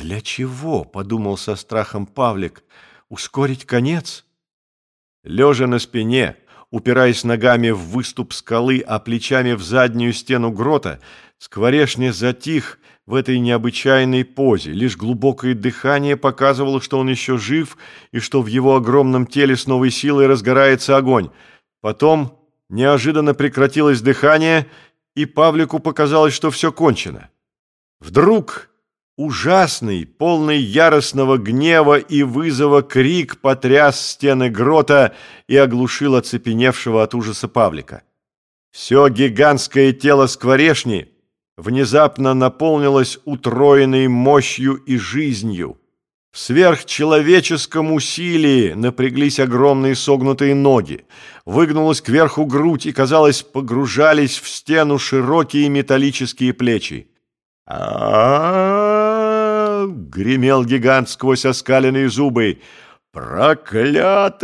«Для чего?» — подумал со страхом Павлик. «Ускорить конец?» Лежа на спине, упираясь ногами в выступ скалы, а плечами в заднюю стену грота, Скворешня затих в этой необычайной позе. Лишь глубокое дыхание показывало, что он еще жив и что в его огромном теле с новой силой разгорается огонь. Потом неожиданно прекратилось дыхание, и Павлику показалось, что все кончено. Вдруг ужасный, полный яростного гнева и вызова крик потряс стены грота и оглушил оцепеневшего от ужаса Павлика. Все гигантское тело скворешни — внезапно наполнилась утроенной мощью и жизнью. В сверхчеловеческом усилии напряглись огромные согнутые ноги, выгнулась кверху грудь и, казалось, погружались в стену широкие металлические плечи. а гремел гигант сквозь оскаленные зубы. «Проклятая!»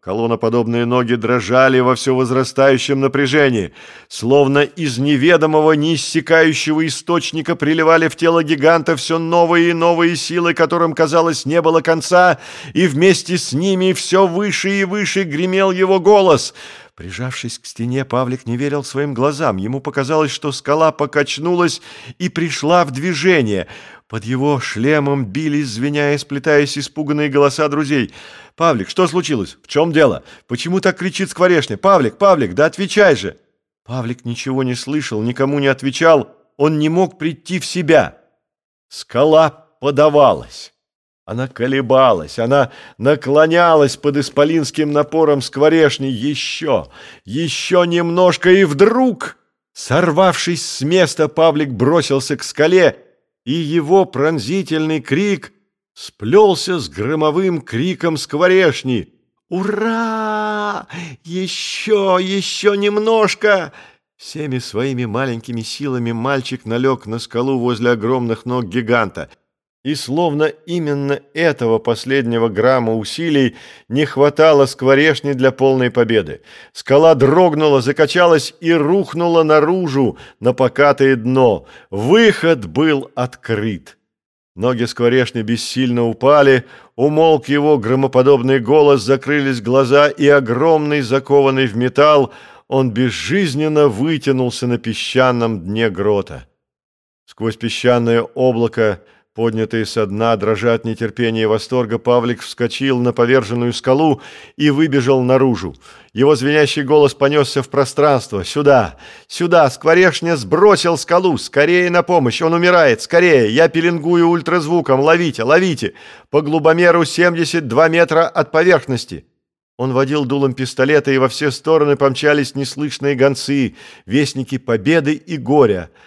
Колонноподобные ноги дрожали во все возрастающем напряжении, словно из неведомого, неиссякающего источника приливали в тело гиганта все новые и новые силы, которым, казалось, не было конца, и вместе с ними все выше и выше гремел его голос. Прижавшись к стене, Павлик не верил своим глазам. Ему показалось, что скала покачнулась и пришла в движение. Под его шлемом бились, звеня и сплетаясь испуганные голоса друзей — «Павлик, что случилось? В чем дело? Почему так кричит скворечня? Павлик, Павлик, да отвечай же!» Павлик ничего не слышал, никому не отвечал, он не мог прийти в себя. Скала подавалась. Она колебалась, она наклонялась под исполинским напором скворешни еще, еще немножко, и вдруг, сорвавшись с места, Павлик бросился к скале, и его пронзительный крик сплелся с громовым криком скворешни. «Ура! Еще, еще немножко!» Всеми своими маленькими силами мальчик налег на скалу возле огромных ног гиганта. И словно именно этого последнего грамма усилий не хватало скворешни для полной победы. Скала дрогнула, закачалась и рухнула наружу на покатое дно. Выход был открыт. Ноги скворешни бессильно упали, умолк его громоподобный голос, закрылись глаза, и огромный, закованный в металл, он безжизненно вытянулся на песчаном дне грота. Сквозь песчаное облако Поднятый со дна, дрожа от нетерпения и восторга, Павлик вскочил на поверженную скалу и выбежал наружу. Его звенящий голос понесся в пространство. «Сюда! Сюда! Скворешня сбросил скалу! Скорее на помощь! Он умирает! Скорее! Я пеленгую ультразвуком! Ловите! Ловите! По глубомеру 72 метра от поверхности!» Он водил дулом пистолета, и во все стороны помчались неслышные гонцы, вестники победы и горя —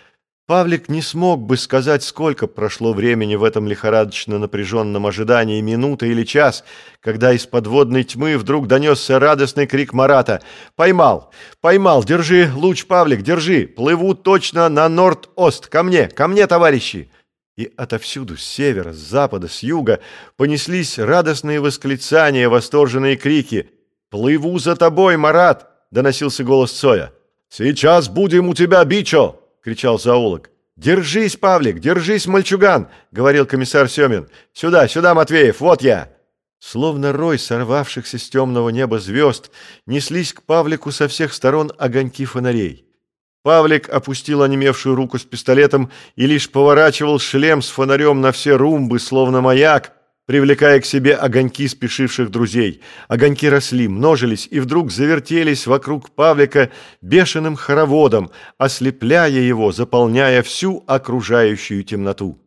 Павлик не смог бы сказать, сколько прошло времени в этом лихорадочно напряженном ожидании, минута или час, когда из подводной тьмы вдруг донесся радостный крик Марата. «Поймал! Поймал! Держи, луч, Павлик, держи! Плыву точно на Норд-Ост! Ко мне! Ко мне, товарищи!» И отовсюду, с севера, с запада, с юга, понеслись радостные восклицания, восторженные крики. «Плыву за тобой, Марат!» — доносился голос Цоя. «Сейчас будем у тебя, Бичо!» — кричал зоолог. «Держись, Павлик, держись, мальчуган!» — говорил комиссар Семин. «Сюда, сюда, Матвеев, вот я!» Словно рой сорвавшихся с темного неба звезд неслись к Павлику со всех сторон огоньки фонарей. Павлик опустил онемевшую руку с пистолетом и лишь поворачивал шлем с фонарем на все румбы, словно маяк, привлекая к себе огоньки спешивших друзей. Огоньки росли, множились и вдруг завертелись вокруг Павлика бешеным хороводом, ослепляя его, заполняя всю окружающую темноту.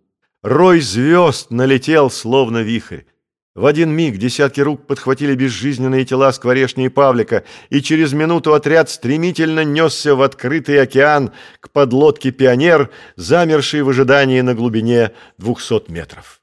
Рой звезд налетел, словно вихрь. В один миг десятки рук подхватили безжизненные тела скворешни и Павлика, и через минуту отряд стремительно несся в открытый океан к подлодке «Пионер», замершей в ожидании на глубине двухсот метров.